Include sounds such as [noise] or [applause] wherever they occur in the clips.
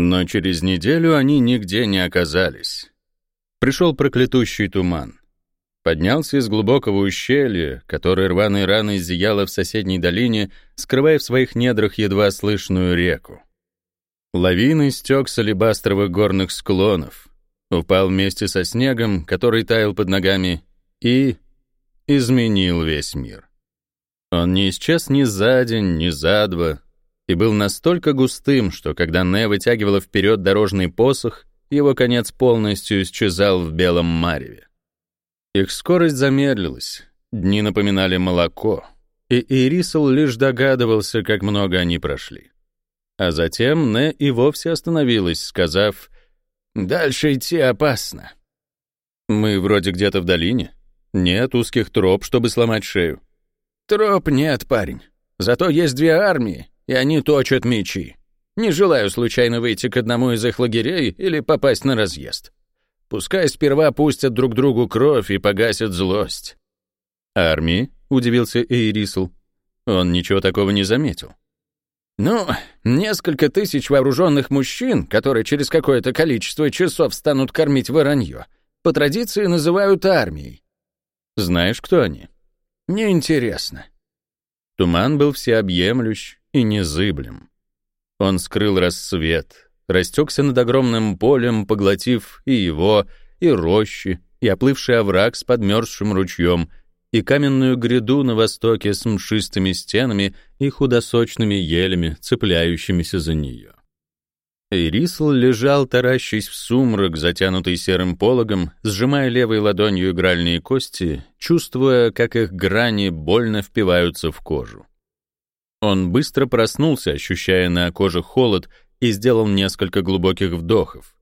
Но через неделю они нигде не оказались. Пришел проклятущий туман. Поднялся из глубокого ущелья, которое рваной раной зияло в соседней долине, скрывая в своих недрах едва слышную реку. Лавиной стек с алебастровых горных склонов, упал вместе со снегом, который таял под ногами, и изменил весь мир. Он не исчез ни за день, ни за два, и был настолько густым, что когда Не вытягивала вперед дорожный посох, его конец полностью исчезал в белом мареве. Их скорость замедлилась, дни напоминали молоко, и Ирисел лишь догадывался, как много они прошли. А затем Не и вовсе остановилась, сказав, «Дальше идти опасно». «Мы вроде где-то в долине. Нет узких троп, чтобы сломать шею». «Троп нет, парень. Зато есть две армии, и они точат мечи. Не желаю случайно выйти к одному из их лагерей или попасть на разъезд. Пускай сперва пустят друг другу кровь и погасят злость». «Армии?» — удивился Эйрисл. Он ничего такого не заметил. «Ну, несколько тысяч вооруженных мужчин, которые через какое-то количество часов станут кормить воронье, по традиции называют армией». «Знаешь, кто они?» «Неинтересно». Туман был всеобъемлющ и незыблем. Он скрыл рассвет, растекся над огромным полем, поглотив и его, и рощи, и оплывший овраг с подмерзшим ручьем, и каменную гряду на востоке с мшистыми стенами и худосочными елями, цепляющимися за нее. Ирисл лежал, таращись в сумрак, затянутый серым пологом, сжимая левой ладонью игральные кости, чувствуя, как их грани больно впиваются в кожу. Он быстро проснулся, ощущая на коже холод, и сделал несколько глубоких вдохов.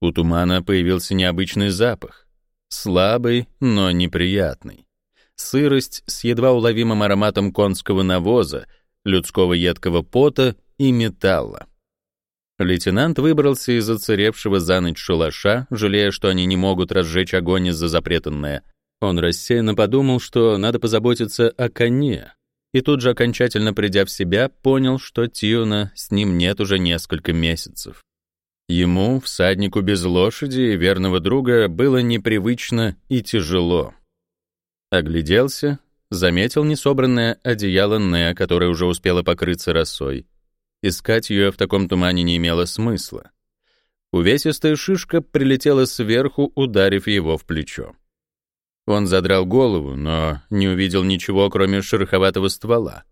У тумана появился необычный запах. Слабый, но неприятный. Сырость с едва уловимым ароматом конского навоза, людского едкого пота и металла. Лейтенант выбрался из оцаревшего за ночь шалаша, жалея, что они не могут разжечь огонь из-за запретанное. Он рассеянно подумал, что надо позаботиться о коне, и тут же, окончательно придя в себя, понял, что Тиона с ним нет уже несколько месяцев. Ему, всаднику без лошади и верного друга, было непривычно и тяжело. Огляделся, заметил несобранное одеяло Неа, которое уже успело покрыться росой. Искать ее в таком тумане не имело смысла. Увесистая шишка прилетела сверху, ударив его в плечо. Он задрал голову, но не увидел ничего, кроме шероховатого ствола.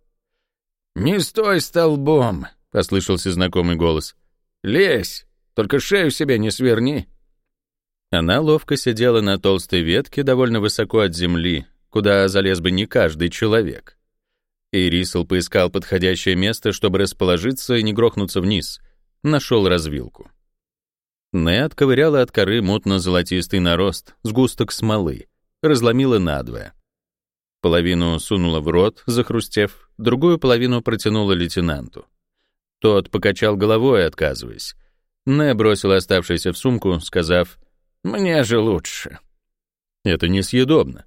«Не стой столбом!» — послышался знакомый голос. «Лезь, только шею себе не сверни!» Она ловко сидела на толстой ветке довольно высоко от земли, куда залез бы не каждый человек. Ирисел поискал подходящее место, чтобы расположиться и не грохнуться вниз. Нашел развилку. Не отковыряла от коры мутно-золотистый нарост, сгусток смолы разломила надвое. Половину сунула в рот, захрустев, другую половину протянула лейтенанту. Тот покачал головой, отказываясь. Не бросил оставшееся в сумку, сказав, «Мне же лучше». «Это несъедобно».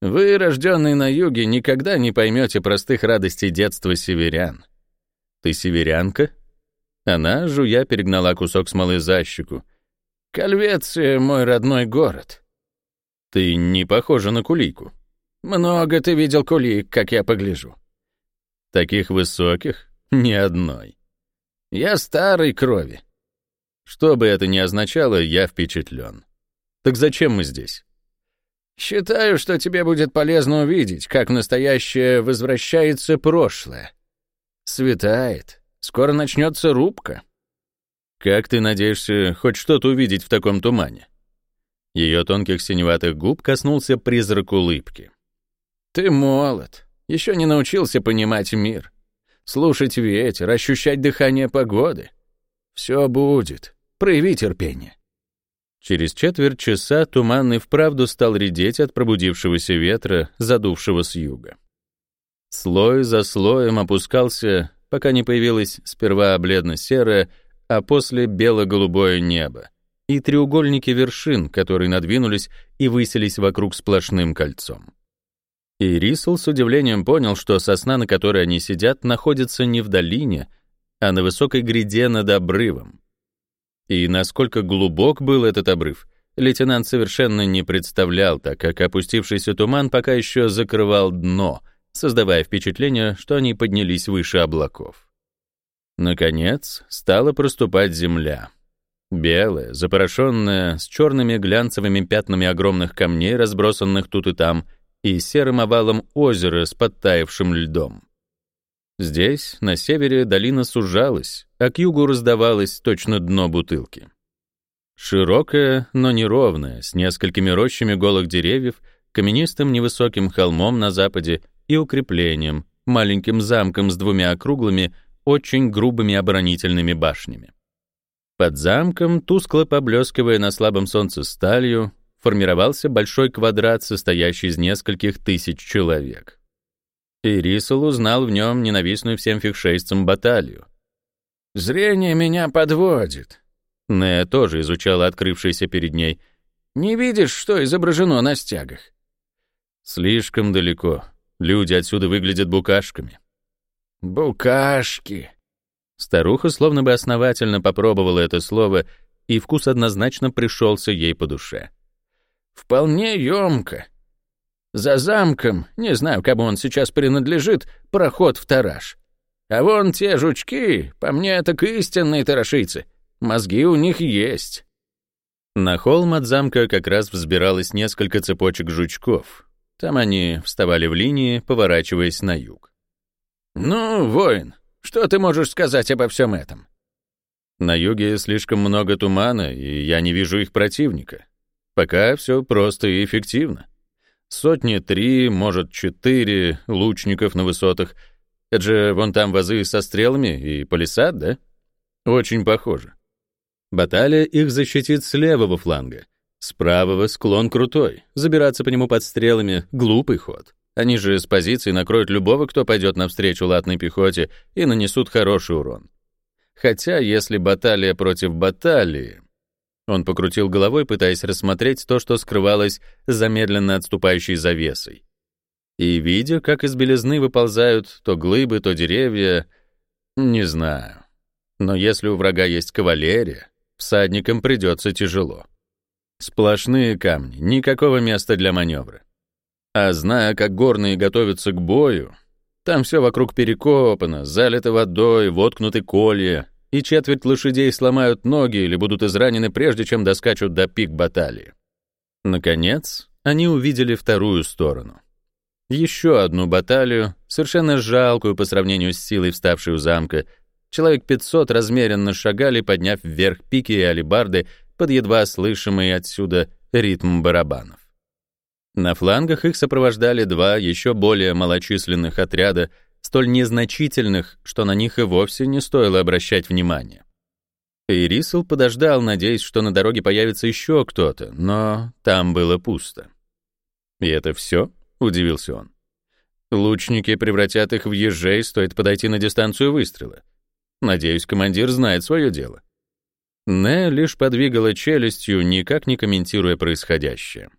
«Вы, рожденный на юге, никогда не поймете простых радостей детства северян». «Ты северянка?» Она, жуя, перегнала кусок смолы за щеку. «Кальвеция — мой родной город». Ты не похожа на кулику. Много ты видел кулик, как я погляжу. Таких высоких ни одной. Я старой крови. Что бы это ни означало, я впечатлен. Так зачем мы здесь? Считаю, что тебе будет полезно увидеть, как настоящее возвращается прошлое. Светает. Скоро начнется рубка. Как ты надеешься хоть что-то увидеть в таком тумане? Ее тонких синеватых губ коснулся призрак улыбки. «Ты молод, еще не научился понимать мир, слушать ветер, ощущать дыхание погоды. Все будет, прояви терпение». Через четверть часа туман и вправду стал редеть от пробудившегося ветра, задувшего с юга. Слой за слоем опускался, пока не появилось сперва бледно-серое, а после бело-голубое небо и треугольники вершин, которые надвинулись и высились вокруг сплошным кольцом. И Рисл с удивлением понял, что сосна, на которой они сидят, находится не в долине, а на высокой гряде над обрывом. И насколько глубок был этот обрыв, лейтенант совершенно не представлял, так как опустившийся туман пока еще закрывал дно, создавая впечатление, что они поднялись выше облаков. Наконец, стала проступать земля. Белая, запорошенная, с черными глянцевыми пятнами огромных камней, разбросанных тут и там, и серым овалом озера с подтаявшим льдом. Здесь, на севере, долина сужалась, а к югу раздавалось точно дно бутылки. Широкая, но неровная, с несколькими рощами голых деревьев, каменистым невысоким холмом на западе и укреплением, маленьким замком с двумя округлыми, очень грубыми оборонительными башнями. Под замком, тускло поблескивая на слабом солнце сталью, формировался большой квадрат, состоящий из нескольких тысяч человек. И Рисел узнал в нем ненавистную всем фикшейцам баталию. «Зрение меня подводит», Нея тоже изучала открывшееся перед ней. «Не видишь, что изображено на стягах?» «Слишком далеко. Люди отсюда выглядят букашками». «Букашки». Старуха словно бы основательно попробовала это слово, и вкус однозначно пришелся ей по душе. «Вполне емко. За замком, не знаю, кому он сейчас принадлежит, проход в тараж. А вон те жучки, по мне, так истинные тарашицы. Мозги у них есть». На холм от замка как раз взбиралось несколько цепочек жучков. Там они вставали в линии, поворачиваясь на юг. «Ну, воин, что ты можешь сказать обо всем этом?» «На юге слишком много тумана, и я не вижу их противника. Пока все просто и эффективно. Сотни три, может, четыре лучников на высотах. Это же вон там вазы со стрелами и палисад, да? Очень похоже. Баталия их защитит с левого фланга. С правого склон крутой. Забираться по нему под стрелами — глупый ход. Они же с позиции накроют любого, кто пойдет навстречу латной пехоте, и нанесут хороший урон. Хотя, если баталия против баталии... Он покрутил головой, пытаясь рассмотреть то, что скрывалось за медленно отступающей завесой. И, видя, как из белизны выползают то глыбы, то деревья... Не знаю. Но если у врага есть кавалерия, всадникам придется тяжело. Сплошные камни, никакого места для маневра. А зная, как горные готовятся к бою, там все вокруг перекопано, залито водой, воткнуты колья, и четверть лошадей сломают ноги или будут изранены, прежде чем доскачут до пик баталии. Наконец, они увидели вторую сторону. Еще одну баталию, совершенно жалкую по сравнению с силой вставшей у замка, Человек 500 размеренно шагали, подняв вверх пики и алебарды под едва слышимый отсюда ритм барабанов. На флангах их сопровождали два еще более малочисленных отряда, столь незначительных, что на них и вовсе не стоило обращать внимания. Ирисел подождал, надеясь, что на дороге появится еще кто-то, но там было пусто. «И это все?» — удивился он. «Лучники превратят их в ежей, стоит подойти на дистанцию выстрела. Надеюсь, командир знает свое дело. Не лишь подвигала челюстью, никак не комментируя происходящее.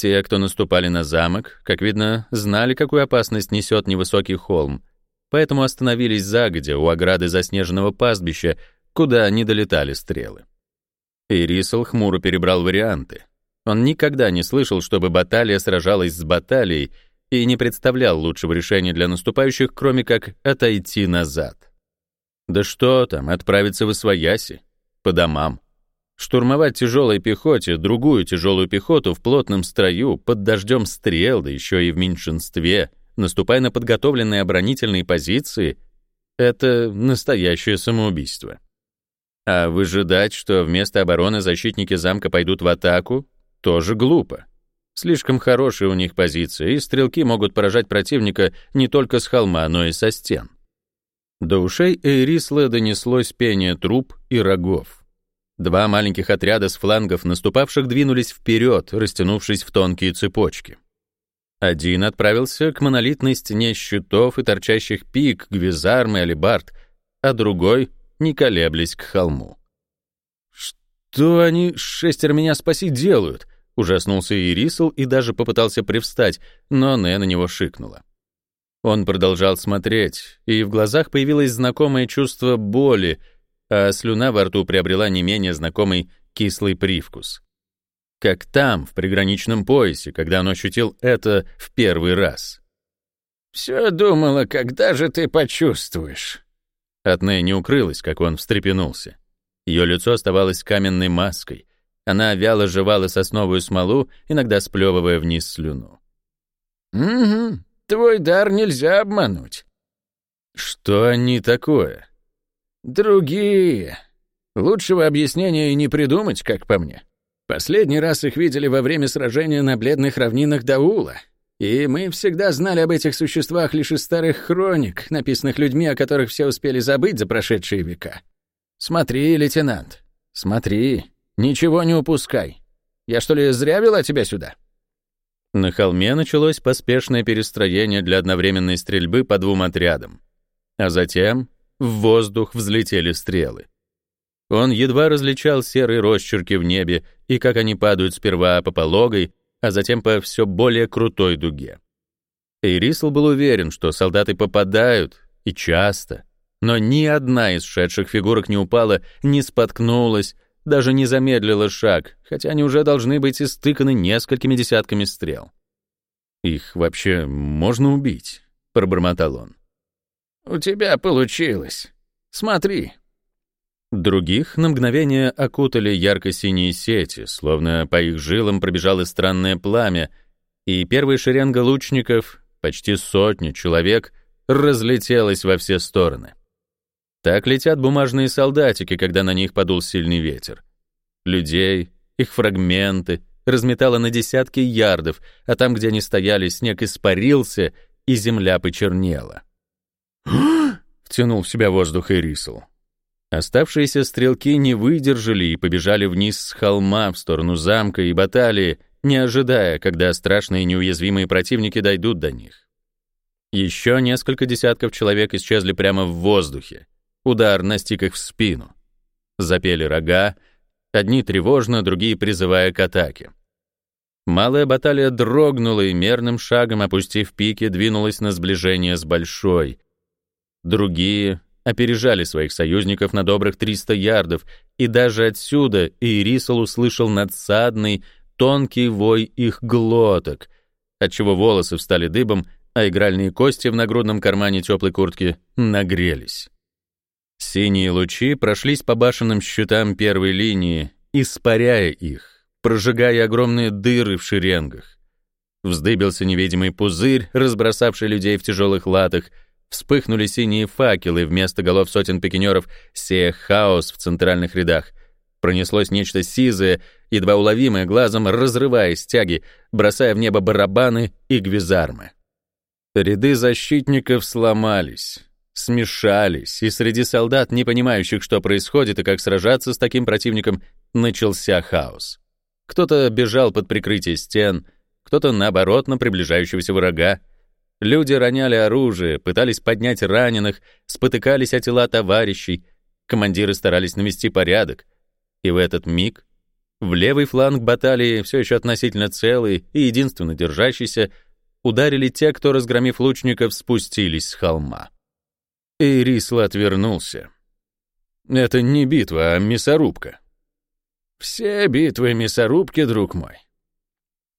Те, кто наступали на замок, как видно, знали, какую опасность несет невысокий холм, поэтому остановились загодя у ограды заснеженного пастбища, куда не долетали стрелы. Ирисел хмуро перебрал варианты. Он никогда не слышал, чтобы баталия сражалась с баталией, и не представлял лучшего решения для наступающих, кроме как отойти назад. Да что там, отправиться в Освояси, по домам. Штурмовать тяжелой пехоте другую тяжелую пехоту в плотном строю, под дождем стрел, да еще и в меньшинстве, наступая на подготовленные оборонительные позиции, это настоящее самоубийство. А выжидать, что вместо обороны защитники замка пойдут в атаку, тоже глупо. Слишком хорошие у них позиции, и стрелки могут поражать противника не только с холма, но и со стен. До ушей Эйрисла донеслось пение труб и рогов. Два маленьких отряда с флангов наступавших двинулись вперед, растянувшись в тонкие цепочки. Один отправился к монолитной стене щитов и торчащих пик, гвизарм и алибард, а другой, не колеблясь, к холму. «Что они, шестеро меня спаси, делают?» Ужаснулся Ирисл и даже попытался привстать, но Нэ на него шикнула. Он продолжал смотреть, и в глазах появилось знакомое чувство боли, а слюна во рту приобрела не менее знакомый кислый привкус. Как там, в приграничном поясе, когда он ощутил это в первый раз. «Все думала, когда же ты почувствуешь?» От Нэй не укрылась, как он встрепенулся. Ее лицо оставалось каменной маской. Она вяло жевала сосновую смолу, иногда сплевывая вниз слюну. «Угу, твой дар нельзя обмануть». «Что они такое?» «Другие. Лучшего объяснения и не придумать, как по мне. Последний раз их видели во время сражения на бледных равнинах Даула, и мы всегда знали об этих существах лишь из старых хроник, написанных людьми, о которых все успели забыть за прошедшие века. Смотри, лейтенант, смотри, ничего не упускай. Я что ли зря вела тебя сюда?» На холме началось поспешное перестроение для одновременной стрельбы по двум отрядам. А затем в воздух взлетели стрелы. Он едва различал серые росчерки в небе и как они падают сперва по пологой, а затем по все более крутой дуге. Эйрисл был уверен, что солдаты попадают, и часто, но ни одна из шедших фигурок не упала, не споткнулась, даже не замедлила шаг, хотя они уже должны быть истыканы несколькими десятками стрел. «Их вообще можно убить?» — пробормотал он. «У тебя получилось. Смотри, Других на мгновение окутали ярко-синие сети, словно по их жилам пробежало странное пламя, и первая шеренга лучников, почти сотню человек, разлетелась во все стороны. Так летят бумажные солдатики, когда на них подул сильный ветер. Людей, их фрагменты, разметало на десятки ярдов, а там, где они стояли, снег испарился, и земля почернела. Втянул в себя воздух Ирисл. Оставшиеся стрелки не выдержали и побежали вниз с холма в сторону замка и баталии, не ожидая, когда страшные неуязвимые противники дойдут до них. Еще несколько десятков человек исчезли прямо в воздухе. Удар настиг их в спину. Запели рога, одни тревожно, другие призывая к атаке. Малая баталия дрогнула и мерным шагом, опустив пики, двинулась на сближение с большой. Другие опережали своих союзников на добрых 300 ярдов, и даже отсюда Ирисал услышал надсадный, тонкий вой их глоток, отчего волосы встали дыбом, а игральные кости в нагрудном кармане теплой куртки нагрелись. Синие лучи прошлись по башенным щитам первой линии, испаряя их, прожигая огромные дыры в шеренгах. Вздыбился невидимый пузырь, разбросавший людей в тяжелых латах — Вспыхнули синие факелы вместо голов сотен пикинеров, сея хаос в центральных рядах. Пронеслось нечто сизое, едва уловимое глазом, разрывая стяги, бросая в небо барабаны и гвизармы. Ряды защитников сломались, смешались, и среди солдат, не понимающих, что происходит и как сражаться с таким противником, начался хаос. Кто-то бежал под прикрытие стен, кто-то, наоборот, на приближающегося врага, Люди роняли оружие, пытались поднять раненых, спотыкались о тела товарищей, командиры старались навести порядок. И в этот миг в левый фланг баталии, все еще относительно целый и единственно держащийся, ударили те, кто, разгромив лучников, спустились с холма. И Рисла отвернулся. Это не битва, а мясорубка. Все битвы мясорубки, друг мой.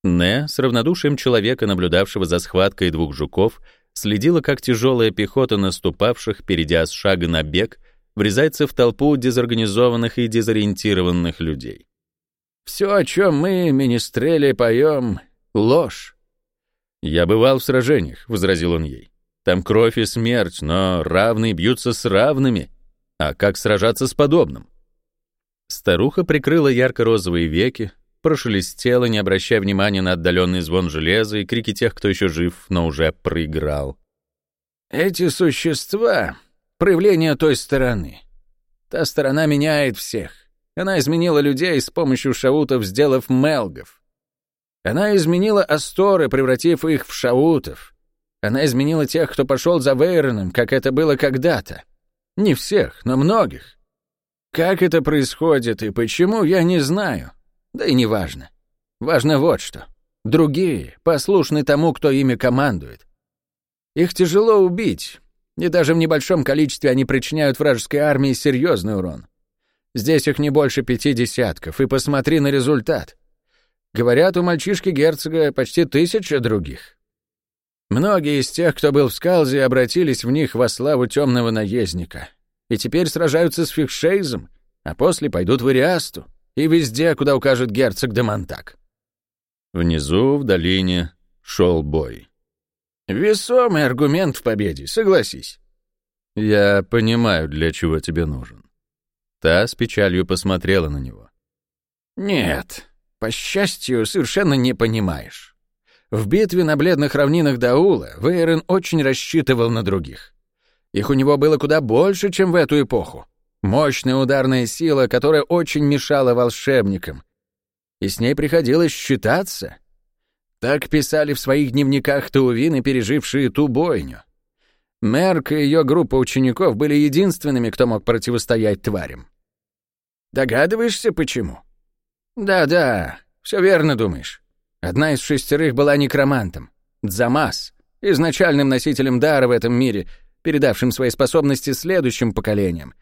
Не, с равнодушием человека, наблюдавшего за схваткой двух жуков, следила, как тяжелая пехота наступавших, перейдя с шага на бег, врезается в толпу дезорганизованных и дезориентированных людей. «Все, о чем мы, министрели, поем, — ложь». «Я бывал в сражениях», — возразил он ей. «Там кровь и смерть, но равные бьются с равными. А как сражаться с подобным?» Старуха прикрыла ярко-розовые веки, прошелестело, не обращая внимания на отдаленный звон железа и крики тех, кто еще жив, но уже проиграл. «Эти существа — проявление той стороны. Та сторона меняет всех. Она изменила людей с помощью шаутов, сделав мелгов. Она изменила Асторы, превратив их в шаутов. Она изменила тех, кто пошел за Вейроном, как это было когда-то. Не всех, но многих. Как это происходит и почему, я не знаю. Да и не важно. Важно вот что. Другие послушны тому, кто ими командует. Их тяжело убить, и даже в небольшом количестве они причиняют вражеской армии серьезный урон. Здесь их не больше пяти десятков, и посмотри на результат. Говорят, у мальчишки герцога почти тысяча других. Многие из тех, кто был в Скалзе, обратились в них во славу темного наездника. И теперь сражаются с Фихшейзом, а после пойдут в Ириасту и везде, куда укажет герцог де Монтак. Внизу, в долине, шел бой. Весомый аргумент в победе, согласись. Я понимаю, для чего тебе нужен. Та с печалью посмотрела на него. Нет, по счастью, совершенно не понимаешь. В битве на бледных равнинах Даула Вейрон очень рассчитывал на других. Их у него было куда больше, чем в эту эпоху. Мощная ударная сила, которая очень мешала волшебникам. И с ней приходилось считаться. Так писали в своих дневниках таувины, пережившие ту бойню. Мерк и ее группа учеников были единственными, кто мог противостоять тварям. Догадываешься, почему? Да-да, все верно думаешь. Одна из шестерых была некромантом, Дзамас, изначальным носителем дара в этом мире, передавшим свои способности следующим поколениям.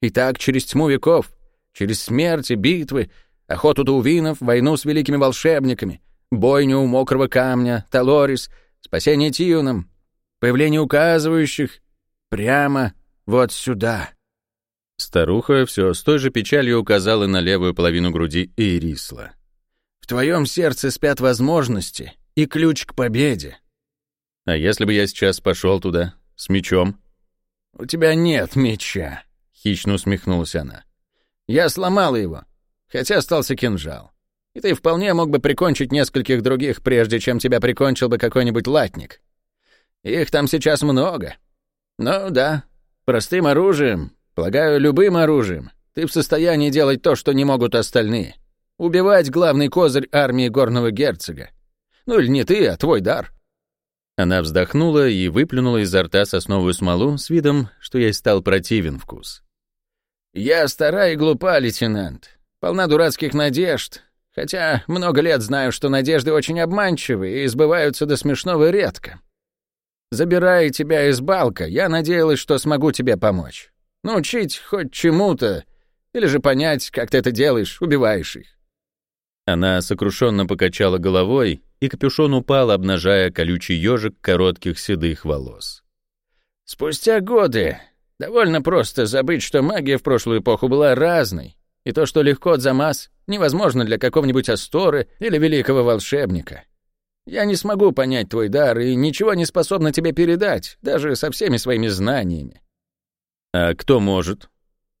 И так через тьму веков, через смерти, битвы, охоту таувинов, войну с великими волшебниками, бойню у мокрого камня, Талорис, спасение Тиуном, появление указывающих прямо вот сюда. Старуха все с той же печалью указала на левую половину груди Ирисла. «В твоем сердце спят возможности и ключ к победе». «А если бы я сейчас пошел туда, с мечом?» «У тебя нет меча», — хищно усмехнулась она. «Я сломала его, хотя остался кинжал. И ты вполне мог бы прикончить нескольких других, прежде чем тебя прикончил бы какой-нибудь латник. Их там сейчас много. Ну да, простым оружием Полагаю, любым оружием ты в состоянии делать то, что не могут остальные. Убивать главный козырь армии горного герцога. Ну или не ты, а твой дар. Она вздохнула и выплюнула изо рта сосновую смолу с видом, что ей стал противен вкус. «Я стара и глупа, лейтенант. Полна дурацких надежд. Хотя много лет знаю, что надежды очень обманчивы и сбываются до смешного редко. Забирая тебя из балка, я надеялась, что смогу тебе помочь. Научить хоть чему-то, или же понять, как ты это делаешь, убиваешь их. Она сокрушенно покачала головой, и капюшон упал, обнажая колючий ежик коротких седых волос. Спустя годы довольно просто забыть, что магия в прошлую эпоху была разной, и то, что легко от замаз, невозможно для какого-нибудь Асторы или великого волшебника. Я не смогу понять твой дар и ничего не способна тебе передать, даже со всеми своими знаниями. «А кто может?»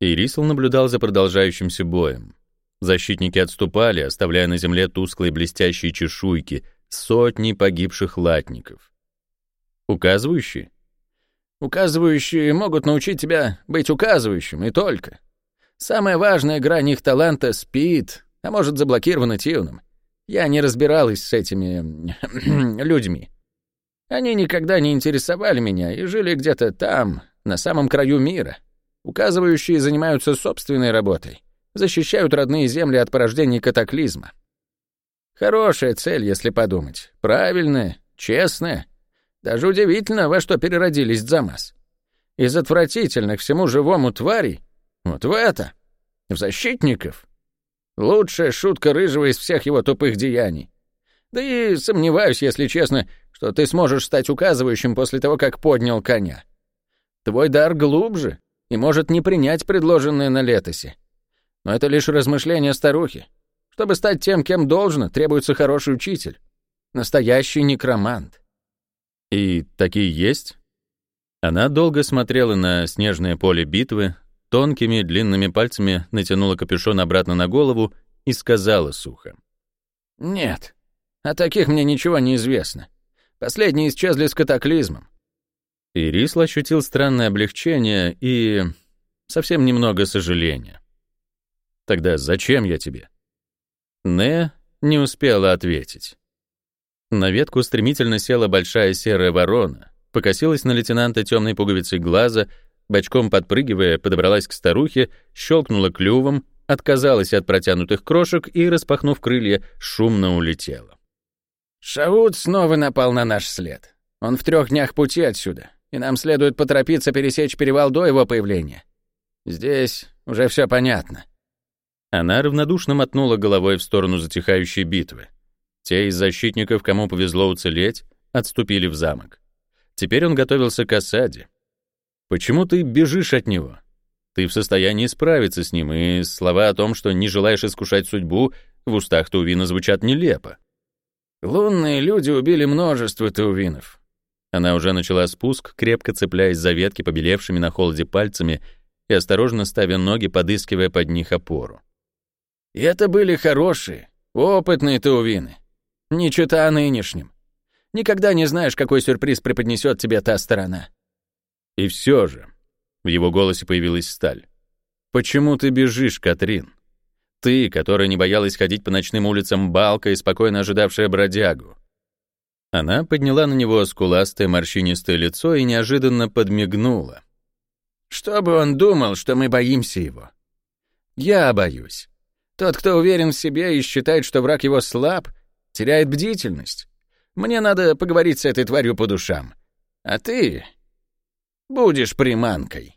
Ирисл наблюдал за продолжающимся боем. Защитники отступали, оставляя на земле тусклые блестящие чешуйки, сотни погибших латников. «Указывающие?» «Указывающие могут научить тебя быть указывающим, и только. Самая важная грань их таланта — спит, а может, заблокирована Тиуном. Я не разбиралась с этими [clears throat] людьми. Они никогда не интересовали меня и жили где-то там, на самом краю мира. Указывающие занимаются собственной работой, защищают родные земли от порождений катаклизма. Хорошая цель, если подумать. Правильная, честная. Даже удивительно, во что переродились Дзамас. Из отвратительных всему живому тварей вот в это, в защитников. Лучшая шутка Рыжего из всех его тупых деяний. Да и сомневаюсь, если честно, что ты сможешь стать указывающим после того, как поднял коня. Твой дар глубже и может не принять предложенное на летосе. Но это лишь размышления старухи. Чтобы стать тем, кем должно, требуется хороший учитель. Настоящий некромант. И такие есть? Она долго смотрела на снежное поле битвы, тонкими длинными пальцами натянула капюшон обратно на голову и сказала сухо. «Нет, о таких мне ничего не известно. Последние исчезли с катаклизмом. Ирисл ощутил странное облегчение и совсем немного сожаления. «Тогда зачем я тебе?» Не не успела ответить. На ветку стремительно села большая серая ворона, покосилась на лейтенанта темной пуговицей глаза, бочком подпрыгивая, подобралась к старухе, щелкнула клювом, отказалась от протянутых крошек и, распахнув крылья, шумно улетела. Шаут снова напал на наш след. Он в трех днях пути отсюда, и нам следует поторопиться пересечь перевал до его появления. Здесь уже все понятно». Она равнодушно мотнула головой в сторону затихающей битвы. Те из защитников, кому повезло уцелеть, отступили в замок. Теперь он готовился к осаде. «Почему ты бежишь от него? Ты в состоянии справиться с ним, и слова о том, что не желаешь искушать судьбу, в устах Таувина звучат нелепо». «Лунные люди убили множество Таувинов». Она уже начала спуск, крепко цепляясь за ветки, побелевшими на холоде пальцами, и осторожно ставя ноги, подыскивая под них опору. И это были хорошие, опытные таувины. Не чита нынешним. Никогда не знаешь, какой сюрприз преподнесет тебе та сторона. И все же, в его голосе появилась сталь. Почему ты бежишь, Катрин? Ты, которая не боялась ходить по ночным улицам Балка и спокойно ожидавшая бродягу. Она подняла на него скуластое морщинистое лицо и неожиданно подмигнула. Чтобы он думал, что мы боимся его. Я боюсь. Тот, кто уверен в себе и считает, что враг его слаб, теряет бдительность. Мне надо поговорить с этой тварью по душам. А ты будешь приманкой.